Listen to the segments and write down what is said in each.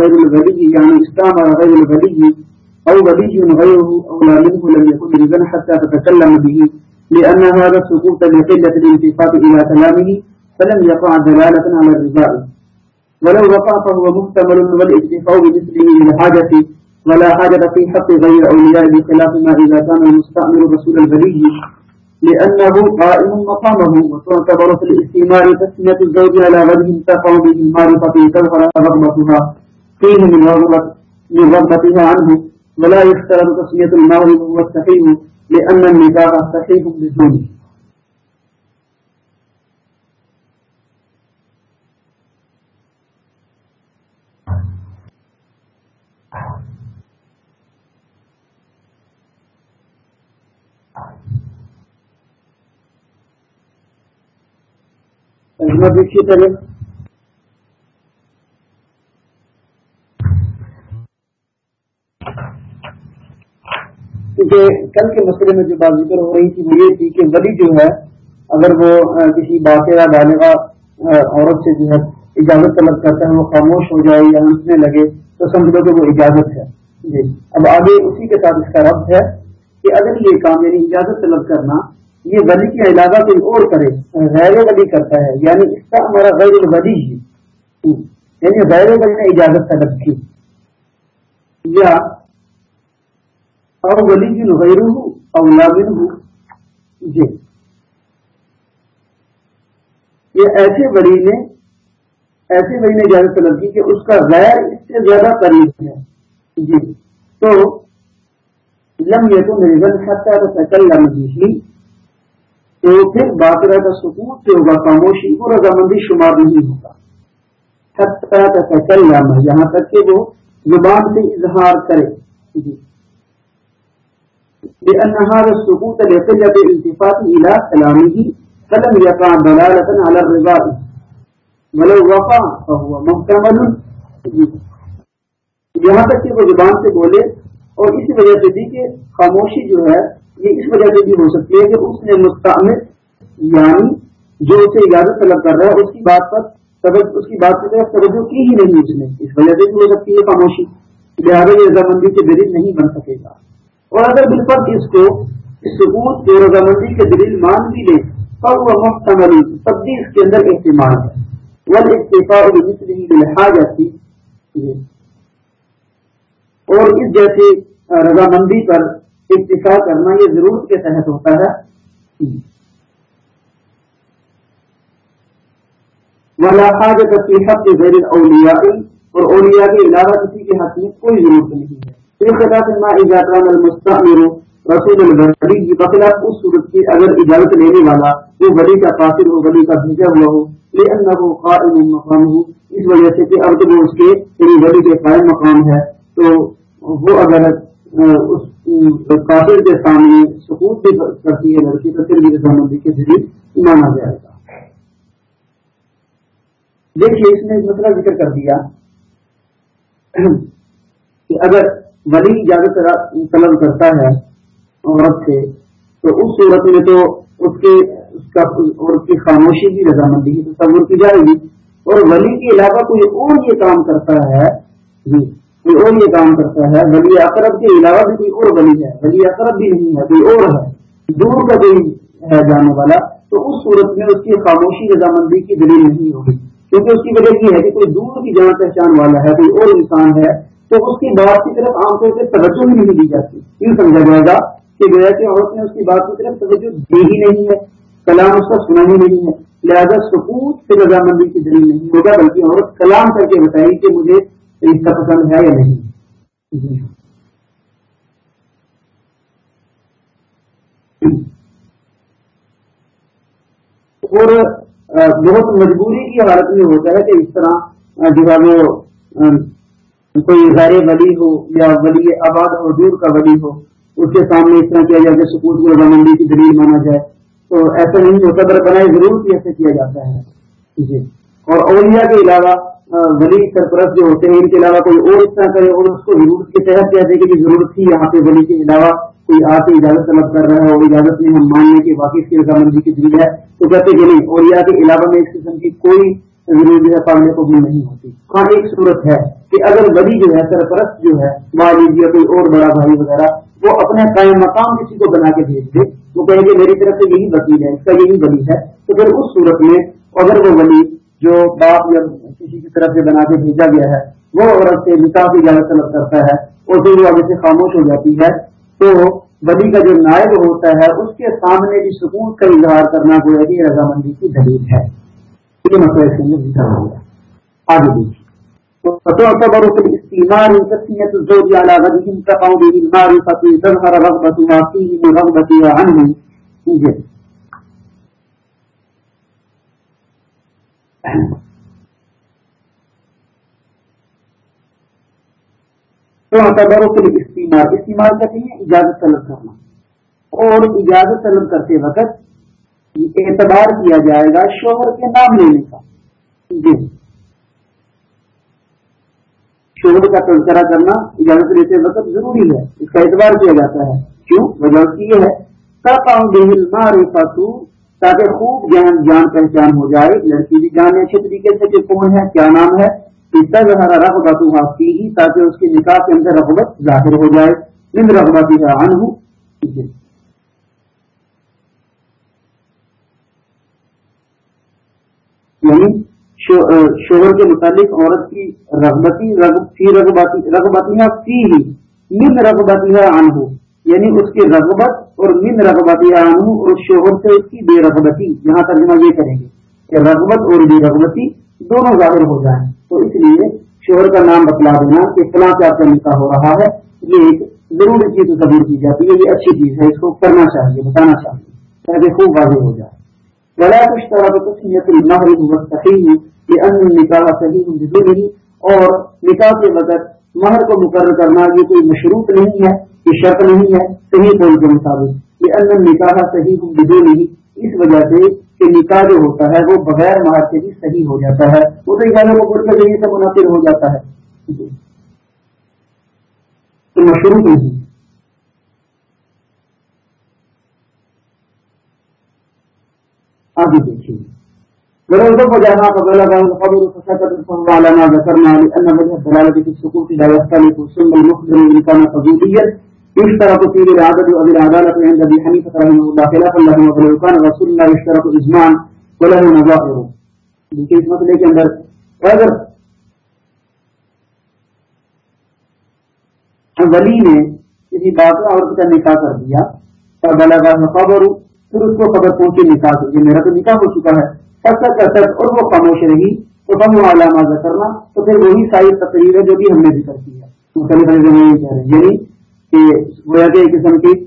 غير الولي يعني استعمر غير الولي أو ولي غيره، أو لا منه لم يكن رزا حتى تتكلم به. لأن هذا السقوط لقلة الانتفاق إلى كلامه، فلم يقع دلالة على الرضاء ولو وقع فهو محتمل والاكتفاء بمثله للحاجة، ولا حاجة في حق غير أولياء بخلاف ما إذا كان المستعمر رسول الولي لأنه قائم مقامه، وتعتبر في الاستعمار تسمية الزوج على وجه تقع به المعرفة تظهر رغبتها. فيه من رغبة من رغبتها عنه، ولا يختار تسمية المغرب هو الصحيح لأن النكاح صحيح بدونه دیکھیے پہلے کیونکہ کل کے مسئلے میں جو بات ذکر ہو رہی تھی وہ یہ تھی کہ ولی جو ہے، اگر وہ کسی باقی ڈالے گا عورت سے جو ہے اجازت طلب کرتا ہے، وہ خاموش ہو جائے یا ہنسنے لگے، تو سمجھ لو کہ وہ اجازت ہے۔ جی۔ اب آگے اسی کے ساتھ اس کا ربط ہے کہ اگر یہ کام یعنی اجازت طلب کرنا، یہ ولی کے علاوہ کوئی اور کرے، غیر ولی کرتا ہے یعنی اس کا ہمارا غیر الولی ہی یعنی غیر ولی نے اجازت طلب کی۔ یا اور ولی کی غیر ہوں اور لابن ہوں جی. یہ ایسے ولی نے، ایسے ولی نے اجازت طلب کی کہ اس کا غیر اس سے زیادہ قریب ہے۔ جی. تو لم یہ تو میرے گھر خطہ سکل لمبی ہی تو پھر باقرہ کا سکون سے ہوگا، خاموشی کو رضامندی شمار نہیں ہوگا حتیٰ کا سکل یہاں تک کہ وہ زبان سے اظہار کرے۔ جی. بأنها السقوط لقلة الالتفات إلى كلامه فلم يقع دلالة على الرضا ولو وقع، فهو محتمل. یہاں تک کہ وہ زبان سے بولے، اور اسی وجہ سے بھی کہ خاموشی جو ہے، یہ اس وجہ سے بھی ہو سکتی ہے کہ اس نے مستعمل یعنی جو اسے اجازت طلب کر رہا ہے، اس کی بات پر اس کی بات کی طرف توجہ کی ہی نہیں اس نے۔ اس وجہ سے بھی ہو سکتی ہے خاموشی۔ لہٰذا یہ رضامندی کے دلیل نہیں بن سکے گا۔ اور اگر بالفرد اس کو اس ثبوت کے رضامندی کے دلیل مان بھی لے اور وہ محتمل تب بھی اس کے اندر اہتمام ہے۔ ون اتفاق جاتی اور اس جیسے رضامندی پر اکتفا کرنا یہ ضرورت کے تحت ہوتا ہے۔ حاجت کی حق غیر اولیاء اور اولیاء کے علاوہ کسی کے حق میں کوئی ضرورت نہیں ہے۔ رسول البری بخلاف اس صورت کی اگر اجازت لینے والا وہ ولی کا قاصر ہو، ولی کا بھیجا ہوا ہو لیکن وہ قائم مقام ہو اس وجہ سے کہ اب تو وہ اس کے یعنی ولی کے قائم مقام ہے۔ تو وہ اگر اس کافر کے سامنے سکوت بھی کرتی ہے، لڑکی تو پھر بھی رضامندی کے ذریعے مانا جائے گا۔ دیکھیے، اس نے ایک مسئلہ ذکر کر دیا کہ اگر ولی اجازت طلب کرتا ہے عورت سے، تو اس صورت میں تو اس کے، اس کا عورت کی خاموشی بھی رضامندی کی تصور کی جائے گی۔ اور ولی کے علاوہ کوئی اور یہ کام کرتا ہے؟ جی کوئی اور یہ کام کرتا ہے۔ ولی اقرب کے علاوہ بھی کوئی اور ولی ہے۔ ولی اقرب بھی نہیں ہے، کوئی اور ہے۔ دور کا کوئی ہے جانے والا، تو اس صورت میں اس کی خاموشی، رضامندی کی دلیل نہیں ہوگی۔ کیونکہ اس کی وجہ یہ ہے کہ کوئی دور کی جان پہچان والا ہے، کوئی اور انسان ہے تو اس کی بات کی طرف عام طور سے توجہ ہی نہیں دی جاتی۔ یوں سمجھا جائے گا کہ گویا کہ عورت نے اس کی بات کی طرف توجہ دی ہی نہیں ہے، کلام اس کا سنا ہی نہیں ہے۔ لہٰذا سکوت سے رضامندی کی دلیل نہیں ہوگا، بلکہ عورت کلام کر کے بتائی کہ مجھے رشتہ پسند ہے یا نہیں۔ جی۔ اور بہت مجبوری کی حالت میں ہوتا ہے کہ اس طرح جو ہے وہ کوئی غیر ولی ہو یا ولی آباد ہو دور کا ولی ہو، اس کے سامنے اس طرح کیا جائے کہ سکوت کو رضامندی کی دلیل مانا جائے۔ تو ایسا نہیں ہوتا بنائے ضرور بھی ایسے کیا جاتا ہے۔ جی۔ اور اولیاء کے علاوہ ولی سرپرست جو ہوتے ہیں، ان کے علاوہ کوئی اور اس طرح کرے اور اس کو ضرورت کے تحت کہتے کہ ضرورت تھی، یہاں پہ ولی کے علاوہ کوئی آ کے اجازت طلب کر رہا ہے اور اجازت میں ہم ماننے کے واقف کی رضامندی کی دلیل ہے۔ تو کہتے کہ نہیں اور یا کے علاوہ میں اس قسم کی کوئی ضرور جو ہے قابل قبول نہیں ہوتی۔ ہاں ایک صورت ہے کہ اگر ولی جو ہے، سرپرست جو ہے والد یا کوئی اور بڑا بھائی وغیرہ، وہ اپنے قائم مقام کسی کو بنا کے بھیج دے، وہ کہیں گے میری طرف سے یہی وکیل ہے، اس کا یہی ولی ہے، تو پھر اس صورت میں اگر وہ ولی جو باپ یا کسی کی طرف سے بنا کے بھیجا گیا ہے، وہ عورت سے نکاح کی اجازت طلب کرتا ہے، اور پھر وہ آگے سے خاموش ہو جاتی ہے، تو ولی کا جو نائب ہوتا ہے، اس کے سامنے بھی سکون کا اظہار کرنا گویا کہ رضامندی کی دلیل ہے۔ یہ مسئلہ اس ذکر آگے دیکھیے وتعتبر في تسمية الزوج على غده تقع به المعرفة تظهر رغبتها فيه من رغبتها عنه تعتبر في استعمال کہتے ہیں اجازت طلب کرنا اور اجازت طلب کرتے وقت اعتبار کیا جائے گا شوہر کے نام لینے کا۔ جی۔ شعبے کا تذکرہ کرنا اجازت لیتے وقت ضروری ہے۔ اس کا اعتبار کیا جاتا ہے۔ کیوں؟ وجہ یہ ہے۔ تاکہ خوب جان جان پہچان ہو جائے۔ لڑکی بھی جانے اچھے طریقے سے کہ کون ہے، کیا نام ہے۔ رغبت کی ہی، تاکہ اس کے نکاح کے اندر رغبت ظاہر ہو جائے۔ من رغبتی جی۔ کا ان ہوں یعنی شوہر کے متعلق عورت کی رغبتی فی رغبتی رغبتیاں فی ہی، من رغبتی ہے آن ہو یعنی اس کی رغبت اور من رغبتی آن ہو اور شوہر سے اس کی بے رغبتی، یہاں ترجمہ یہ کریں گے کہ رغبت اور بے رغبتی دونوں ظاہر ہو جائیں۔ تو اس لیے شوہر کا نام بتلا دینا کہ فلاں سے آپ کا نکاح ہو رہا ہے، یہ ایک ضروری چیز تصور کی جاتی ہے، یہ اچھی چیز ہے، اس کو کرنا چاہیے، بتانا چاہیے، تاکہ خوب واضح ہو جائے۔ بڑا کچھ طرح تصویر المحر صحیح کہ صحیح ضروری اور نکاح کے وقت مہر کو مقرر کرنا یہ کوئی مشروط نہیں ہے، یہ شرط نہیں ہے، صحیح قول کے مطابق یہ ان نکاح صحیح ضروری اس وجہ سے کہ نکاح جو ہوتا ہے وہ بغیر مہر سے بھی صحیح ہو جاتا ہے، وہ تو ادارے کو کے ذریعے سے منعقد ہو جاتا ہے۔ تو مشروط نہیں۔ آگے دیکھیے ولو على ما ذكرنا لأن وجه الدلالة في لا يختلف إن كان قبوليا يشترط فيه العدد أو العدالة عند أبي حنيفة رحمه الله خلافا له ولو كان رسول يشترط إجماعا وله نظائر۔ لیکن اس مسئلے کے اندر اگر ولی نے کسی بات کا نکاح کر دیا خبر پھر اس کو خبر پہنچی نکاح یہ میرا تو نکاح ہو چکا ہے۔ تب تک تک اور وہ خاموش رہی۔ تو کم علامہ کرنا تو پھر وہی ساری تقریر ہے جو بھی ہم نے ذکر کی ہے۔ مختلف کہہ رہے یعنی کہ گویا کہ ایک قسم کی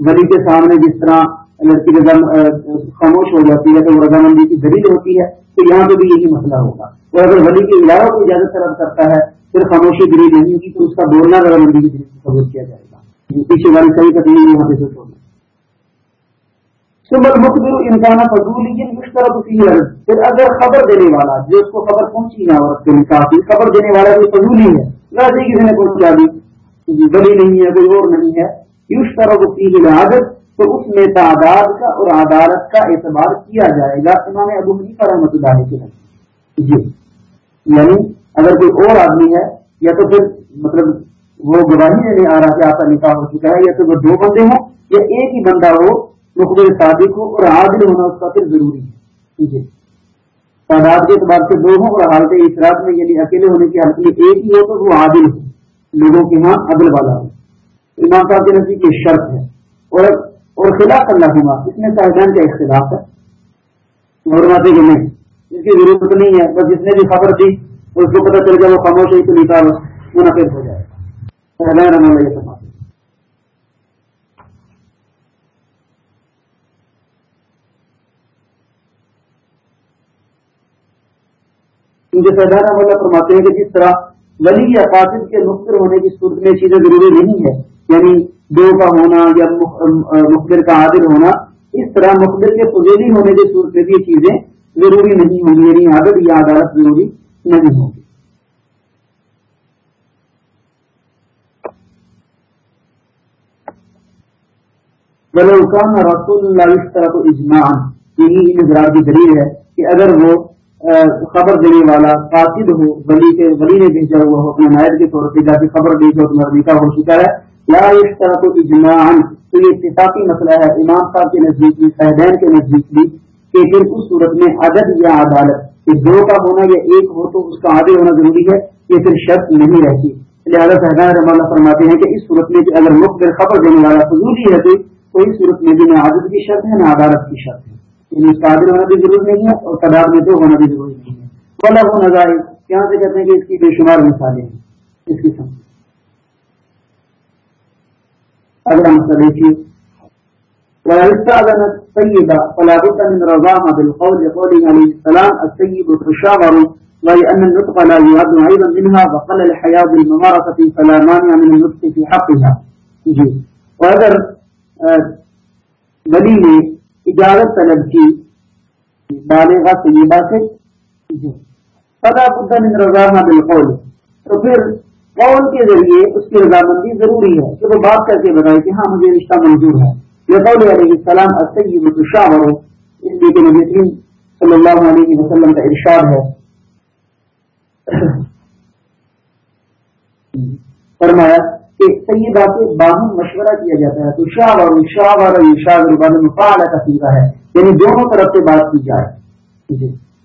ولی کے سامنے جس طرح لڑکی رضم خاموش ہو جاتی ہے، تو وہ رضامندی کی دلیل ہوتی ہے تو یہاں پہ بھی یہی مسئلہ ہوگا۔ اور اگر ولی کے علاوہ کو اجازت طلب کرتا ہے، پھر خاموشی دلیل نہیں ہوگی، تو اس کا بولنا رضامندی کی دلیل قبول کیا جائے گا۔ پیچھے والی صحیح تقریر یہاں پہ سے چھوڑنا مخبر انسان فضول مشترک پھر اگر خبر دینے والا جو اس کو خبر پہنچی نہ عورت کے نکاح خبر دینے والا کوئی فضول ہی ہے۔ ویسے کسی نے پہنچا دی بڑی نہیں ہے، کوئی اور نہیں ہے۔ یوش طرح کی تو اس میں تعداد کا اور عدالت کا اعتبار کیا جائے گا، امام ابو حنیفہ رحمۃ اللہ کے جی۔ یعنی اگر کوئی اور آدمی ہے، یا تو پھر مطلب وہ گواہی دینے آ رہا کہ آپ کا نکاح ہو چکا ہے، یا تو وہ دو بندے ہوں، یا ایک ہی بندہ ہو مخبر صادق ہو اور عادل ہونا اس کا پھر ضروری ہے۔ ٹھیک ہے۔ تعداد کے اعتبار سے دو ہوں اور حالت اعتراض میں یعنی اکیلے ہونے کی حالت میں ایک ہی ہو تو وہ عادل ہو لوگوں کے ہاں عدل والا ہو امام صاحب کے نزدیک یہ شرط ہے۔ اور اور خلاف اللہ ہوا اس میں صاحبان کا اختلاف ہے۔ اور ماتے کہ نہیں اس کی ضرورت نہیں ہے۔ بس جس نے بھی خبر دی اس کو پتہ چل گیا وہ خاموش ہے تو نکالو منعقد ہو جائے۔ صاحبان رحمہ اللہ یہ سماج کیونکہ سردار والا فرماتے ہیں کہ جس طرح ولی یا قاصد کے مخبر ہونے کی صورت میں چیزیں ضروری نہیں ہے یعنی دو کا ہونا یا مخبر کا عادل ہونا، اس طرح مخبر کے فضیلی ہونے کی صورت میں بھی یہ چیزیں ضروری نہیں ہوں گی یعنی عادت یا عدالت ضروری نہیں ہوگی بلوکان رسول اللہ اس طرح کو اجمان یعنی یہی کی دلیل ہے کہ اگر وہ خبر دینے والا قاصد ہو، ولی کے ولی نے بھیجا ہوا ہو اپنے نائب کے طور پہ جا کے خبر دے جو تمہارا نکاح ہو چکا ہے۔ یا اس طرح کو اجماع تو یہ اتفاقی مسئلہ ہے۔ امام صاحب کے نزدیک بھی صاحبین کے نزدیک بھی کہ پھر اس صورت میں عدد یا عدالت، کہ دو کا ہونا یا ایک ہو تو اس کا آدھے ہونا ضروری ہے، یہ پھر شرط نہیں رہتی۔ لہٰذا صاحبان رحم اللہ فرماتے ہیں کہ اس صورت میں کہ اگر مخبر خبر دینے والا فضول ہی ہے تو اس صورت میں بھی نہ عادت کی شرط ہے، نہ عدالت کی شرط ہے۔ یعنی اس ہونا بھی ضروری نہیں ہے اور تعداد میں تو ہونا بھی ضروری نہیں ہے۔ والا وہ نظائر۔ یہاں سے کہتے ہیں کہ اس کی بے شمار مثالیں ہیں۔ اس کی سمجھ۔ اگلا مسئلہ دیکھیے ويستأذن السيد فلا جی۔ ولی نے اجازت طلب کی بالغہ طیبہ سے۔ جی پتا بدن رضا بالقول۔ تو پھر قول کے ذریعے اس کی رضامندی ضروری ہے۔ کہ وہ بات کر کے بتائے کہ ہاں مجھے رشتہ منظور ہے۔ یہ قول علیہ السلام اسید شاہ ہو اس لیے کہ نبی کریم صلی اللہ علیہ وسلم کا ارشاد ہے۔ فرمایا کہ صحیح بات باہم مشورہ کیا جاتا ہے، تو شاہ اور شاہ اور شاہ مفاعلہ کا سیدھا ہے۔ یعنی دونوں طرف سے بات کی جائے۔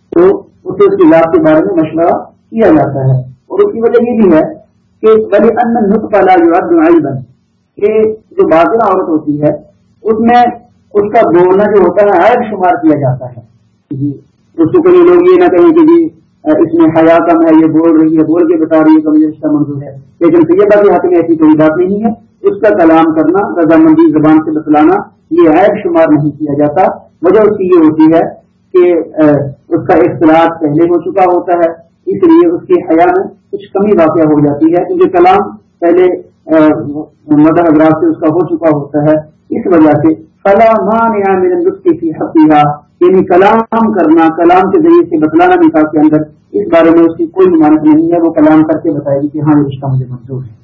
تو اسے اس کی ذات کے بارے میں مشورہ کیا جاتا ہے۔ اور اس کی وجہ یہ بھی ہے کہ ولی ان نطف بن کہ جو باطلا عورت ہوتی ہے، اس میں اس کا بولنا جو ہوتا ہے عائد شمار کیا جاتا ہے۔ جی اس کو کوئی لوگ یہ نہ کہیں کہ جی اس میں حیا کم ہے یہ بول رہی ہے بول کے بتا رہی ہے کہ مجھے رشتہ منظور ہے۔ لیکن سید کے حق میں ایسی کوئی بات نہیں ہے۔ اس کا کلام کرنا، رضامندی زبان سے بتلانا، یہ عائد شمار نہیں کیا جاتا۔ وجہ اس کی یہ ہوتی ہے کہ اس کا اختلاط پہلے ہو چکا ہوتا ہے، اس لیے اس کی حیا میں کچھ کمی واقع ہو جاتی ہے۔ کیونکہ کلام پہلے مدر حضرات سے اس کا ہو چکا ہوتا ہے۔ اس وجہ سے کلامان یا میرے نسخے کی حقیقہ۔ یعنی کلام کرنا، کلام کے ذریعے سے بتلانا نکاح کے اندر اس بارے میں اس کی کوئی ممانت نہیں ہے، وہ کلام کر کے بتائے گی کہ ہاں یہ رشتہ مجھے منظور ہے۔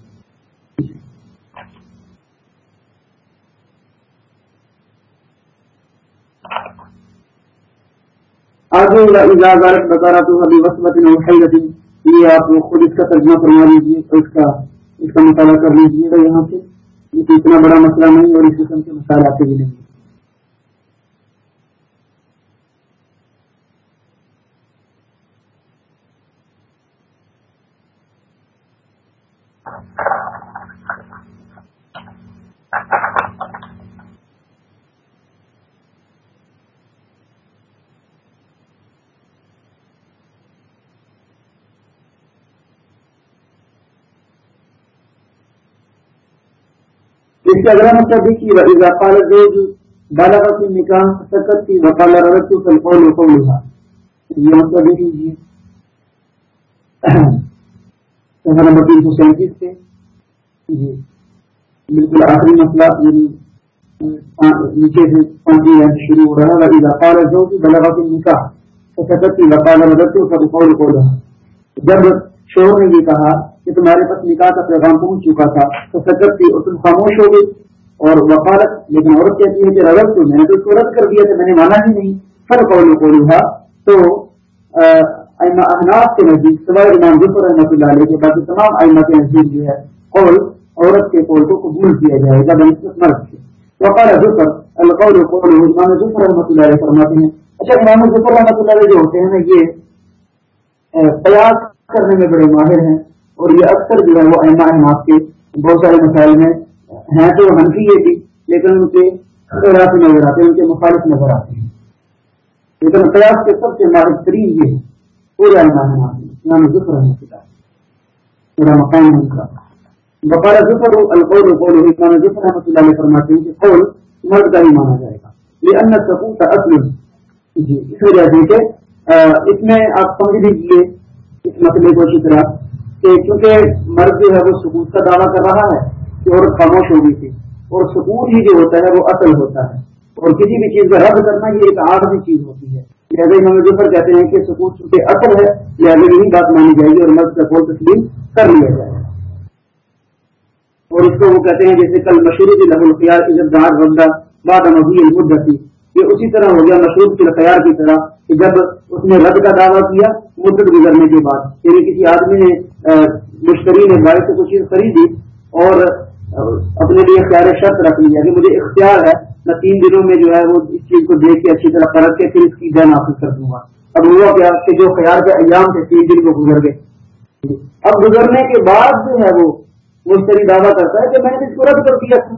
آگے اجازت بتا رہا تو ابھی وسمت میں یہ آپ خود اس کا ترجمہ فرما لیجیے اور اس کا اس کا مطالعہ کر لیجیے گا یہاں سے۔ یہ اتنا بڑا مسئلہ نہیں اور اس قسم کے مسائل آتے بھی نہیں۔ اس کے اگلا مطلب ہے دیکھیے اضافال زوج بالغ کی نکاح، سکت کی وقال رت فلقول قولها یہ مطلب دیکھ لیجیے صفحہ نمبر تین سو سینتیس سے۔ جی۔ بالکل آخری مسئلہ یعنی نیچے سے پانچویں رینک شروع ہو رہا ہے اضافال زوج بالغ کی نکاح، سکت کی وقال رت فلقول قولها جب شوہر نے یہ کہا کہ تمہارے پاس نکاح کا پیغام پہنچ چکا تھا تو سکت تھی اور تم خاموش ہو گئی اور وکالت، لیکن عورت کہتی ہے کہ رغب تو میں نے تو اس کو رد کر دیا تھا میں نے مانا ہی نہیں۔ پھر قول کو تھا۔ تو احناف کے نزدیک، سوائے امام ظفر رحمۃ اللہ علیہ کے باقی تمام ائمہ کے نزدیک جو ہے، قول عورت کے قول کو قبول کیا جائے گا بنسبت مرد سے۔ وقال ظفر، القول قول امام ظفر رحمۃ اللہ علیہ فرماتے ہیں۔ اچھا امام ظفر رحمۃ اللہ علیہ جو ہوتے ہیں نا یہ قیاس کرنے میں بڑے ماہر ہیں۔ اور یہ اکثر جو ہے وہ ایما احماد کے بہت سارے مسائل میں ہیں تو ہنفی یہ تھی لیکن ان کے خیرات نظر آتے ہیں، ان کے مخالف نظر آتے ہیں۔ لیکن قیاس کے سب سے ماہر ترین یہ ہے پورے ایما احماد اسلام ظفر رحمۃ اللہ پورا مقام ان کا بقال ظفر القول قول اسلام ظفر رحمۃ اللہ علیہ فرماتے ہیں کہ قول مرد کا ہی مانا جائے گا۔ یہ ان سکوت اصل۔ جی اس وجہ سے کہ اس میں آپ سمجھ لیجیے اس مسئلے کو اچھی طرح کہ کیونکہ مرد جو ہے وہ سکوت کا دعویٰ کر رہا ہے کہ عورت خاموش ہو گئی تھی اور سکوت ہی جو ہوتا ہے وہ اصل ہوتا ہے اور کسی بھی چیز کا رد کرنا یہ ایک آٹھویں چیز ہوتی ہے۔ لہٰذا امام ظفر کہتے ہیں کہ سکوت چونکہ اصل ہے، لہٰذا یہی بات مانی جائے گی اور مرد کا قول تسلیم کر لیا جائے۔ گا اور اس کو وہ کہتے ہیں جیسے کل مشہور کی لہو الخیال کی جب دار بندہ بعد مبی المدتی۔ یہ اسی طرح ہو گیا مشہور کے خیال کی طرح کہ جب اس نے رد کا دعویٰ کیا، مدت گزرنے کے بعد یعنی کسی آدمی نے مشتری نے بھائی سے کچھ چیز خریدی اور اپنے لیے خیال شرط رکھ لیا کہ مجھے اختیار ہے میں تین دنوں میں جو ہے وہ اس چیز کو دیکھ کے اچھی طرح پرکھ کے پھر اس کی جان حاصل کر دوں گا۔ اب ہوا کیا کہ جو خیال کے ایام تھے، تین دن کو گزر گئے۔ اب گزرنے کے بعد جو ہے وہ مشتری دعویٰ کرتا ہے کہ میں نے اس کو رد کر دیا۔ تھا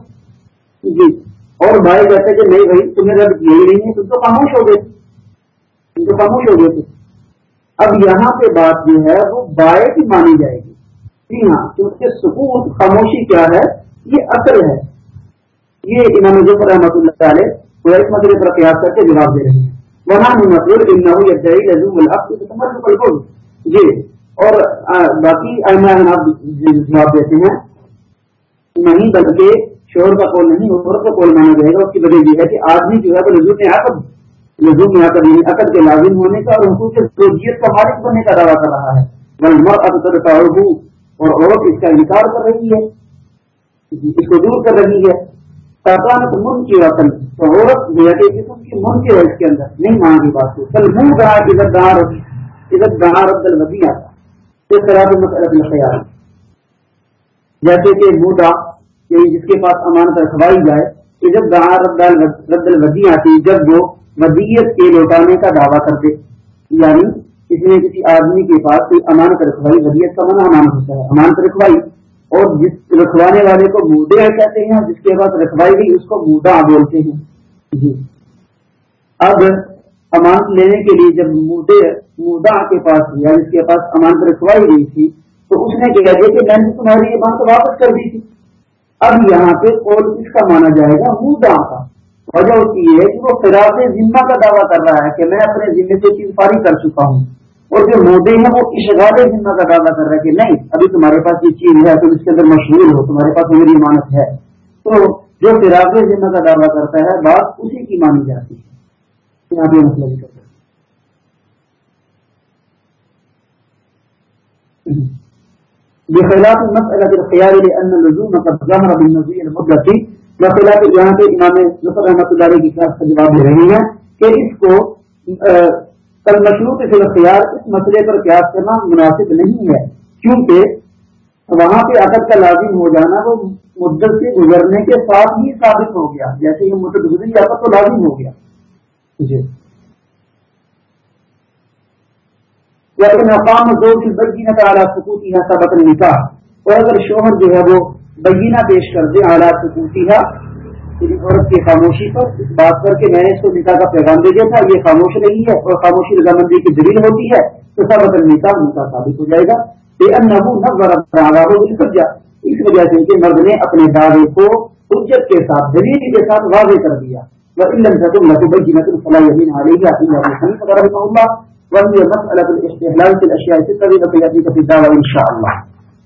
جی۔ اور بھائی کہتے کہ نہیں بھائی، تمہیں رد کیا ہی نہیں ہے، تم تو خاموش ہو گئے۔ تم تو خاموش ہو گئے تھے۔ اب یہاں پہ بات جو ہے، وہ بائے کی مانی جائے گی۔ جی ہاں کیونکہ سکون، خاموشی کیا ہے؟ یہ اصل ہے۔ یہ امام ظفر رحمۃ اللہ علیہ کو ایک مسئلے پر قیاس کر کے جواب دے رہے ہیں۔ وہاں نقل جی اور باقی جواب دیتے ہیں۔ نہیں، بلکہ شور کا قول نہیں عمر کا قول مانا جائے گا۔ اس کی وجہ یہ ہے کہ آدمی جو ہے، وہ رضو میں عقد رضو میں عقد یعنی عقد کے لازم ہونے کا اور حقوق زوجیت کا مالک بننے کا دعویٰ کر رہا ہے۔ بلمر اب کا اور عورت اس کا انکار کر رہی ہے، اس کو دور کر رہی ہے۔ تاکہ من کی وطن تو عورت جو ہے جسم کی من کی ہے اس کے اندر، نہیں مان کی بات کو۔ کل منہ کہا ادھر دہار ادھر دہار عبد الودی آتا۔ اس طرح سے مسئلہ خیال جیسے کہ مودا یعنی جس کے پاس امانت رکھوائی جائے کہ جب رد الودی آتی، جب وہ ودیت کے لوٹانے کا دعویٰ کرتے۔ یعنی اس نے کسی آدمی کے پاس کوئی امانت رکھوائی ودیت کا منع امانت ہوتا ہے امانت رکھوائی۔ اور جس رکھوانے والے کو موڈے کہتے ہیں، جس کے پاس رکھوائی گئی، اس کو موڈا بولتے ہیں۔ جی۔ اب امانت لینے کے لیے جب موڈے، موڈا کے پاس یعنی یا جس کے پاس امانت رکھوائی گئی تھی، تو اس نے کہا کہ میں نے تمہاری یہ واپس کر دی تھی۔ اب یہاں پہ کون کس کا مانا جائے گا، موڈا کا۔ وجہ اس کی یہ ہے کہ وہ فراغ ذمہ کا دعویٰ کر رہا ہے کہ میں اپنے ذمے سے چیز فارغ کر چکا ہوں۔ اور جو مودے ہیں وہ اشغال ذمہ کا دعویٰ کر رہا ہے کہ نہیں، ابھی تمہارے پاس یہ چیز ہے، تم اس کے اندر مشہور ہو، تمہارے پاس میری امانت ہے۔ تو جو فراغ ذمہ کا دعویٰ کرتا ہے، بات اسی کی مانی جاتی ہے۔ یہاں پہ مطلب کرتا ہے بخلاف مسألة الخيار لأن اللزوم قد ظهر بالنزوع المدرسي بخلاف یہاں پہ امام ظفر رحمۃ اللہ علیہ کی خلاف کا جواب دے رہی ہیں کہ اس کو کل مشروط فی الخیار اس مسئلے پر قیاس کرنا مناسب نہیں ہے، کیونکہ وہاں پہ عقد کا لازم ہو جانا وہ مدت سے گزرنے کے ساتھ ہی ثابت ہو گیا، جیسے یہ مدت گزری عقد تو لازم ہو گیا۔ جی۔ یا لیکن اقام دو کی بگینہ کا اعلیٰ سکوتی ہے سبق نکاح اور اگر شوہر جو ہے وہ بگینہ پیش کر دے اعلیٰ سکوتی ہے عورت کی خاموشی پر اس بات پر کہ میں نے اس کو نکاح کا پیغام دے دیا تھا، یہ خاموش نہیں ہے اور خاموشی رضامندی کی دلیل ہوتی ہے۔ تو سب سبق نکاح نکاح ثابت ہو جائے گا۔ بے ان نہ اس وجہ سے کہ مرد نے اپنے دعوے کو حجت کے ساتھ، دلیل کے ساتھ واضح کر دیا۔ وہ علم سے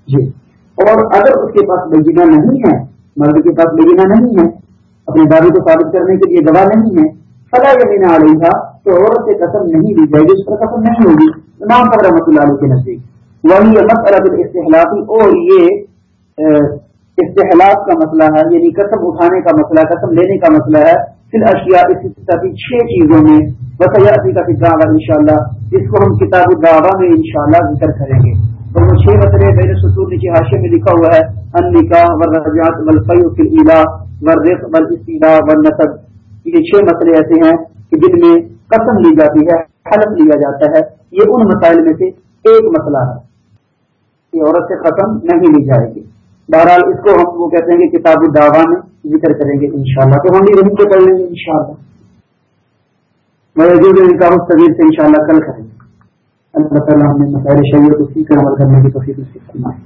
جی۔ اور اگر اس کے پاس بینہ نہیں ہے، مرد کے پاس بینہ نہیں ہے، اپنے دعوے کو ثابت کرنے کے لیے گواہ نہیں ہے، فلا یمین علیہ تو عورت سے قسم نہیں لی جائے گی، اس پر قسم نہیں ہوگی۔ امام پر رحمۃ اللہ علیہ کے نزدیک۔ وہی مسئلہ الاستحلاقی اور یہ استحلاق کا مسئلہ ہے یعنی قسم اٹھانے کا مسئلہ، قسم لینے کا مسئلہ ہے۔ پھر اشیاء اسی طرح چھ چیزوں میں بسیاتی کا فکر ان شاء اللہ اس کو ہم کتاب الدعوا میں ان شاء اللہ ذکر کریں گے۔ اور چھ مسئلے میرے سطور نیچے حاشے میں لکھا ہوا ہے ان نکاح ور ورجات بلفی فی الا ورف بل استیلا ور نصب یہ چھ مسئلے ایسے ہیں کہ جن میں قسم لی جاتی ہے، حلف لیا جاتا ہے۔ یہ ان مسائل میں سے ایک مسئلہ ہے۔ کہ عورت سے قسم نہیں لی جائے گی۔ بہرحال اس کو ہم وہ کہتے ہیں کہ کتاب الدعوا میں ذکر کریں گے انشاءاللہ۔ تو ہم بھی وہیں پہ پڑھ لیں گے انشاءاللہ۔ موجود نکاح صغیر سے انشاءاللہ کل کریں گے۔ اللہ تعالیٰ ہمیں مسائل شریعت اسی کا عمل کرنے کی توفیق اس کی فرمائے